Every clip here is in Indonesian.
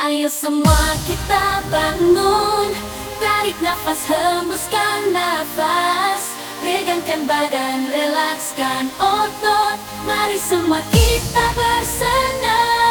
Ayo semua kita bangun. Tarik nafas, hembuskan nafas. Regangkan badan, relakskan otot. Mari semua kita bersenang.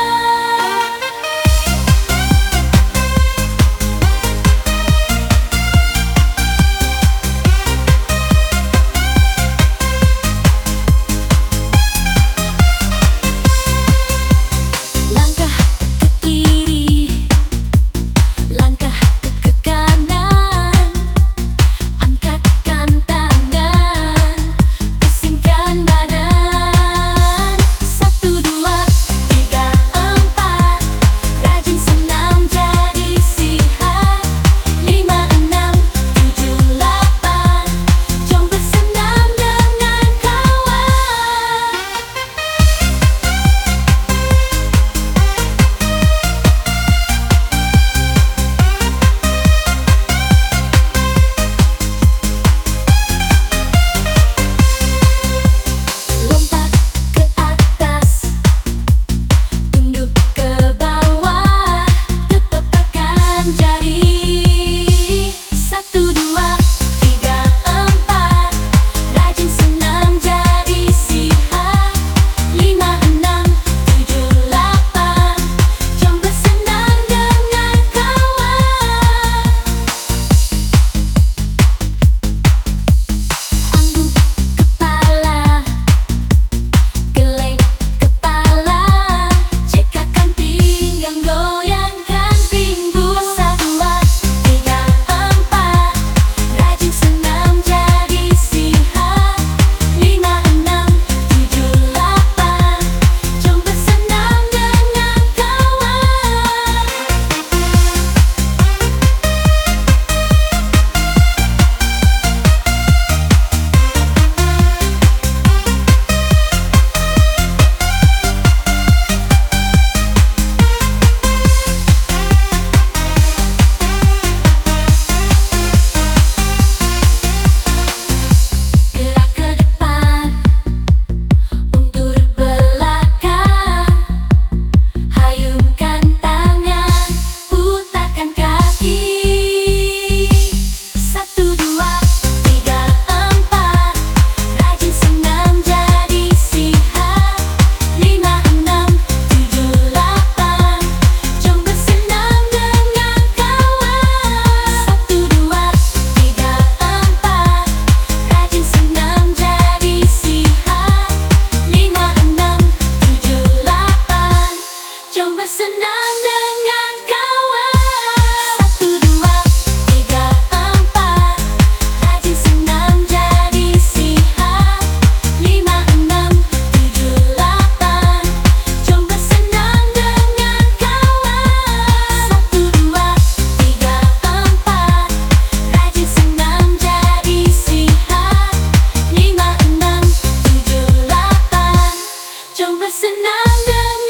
Don't listen, I love you.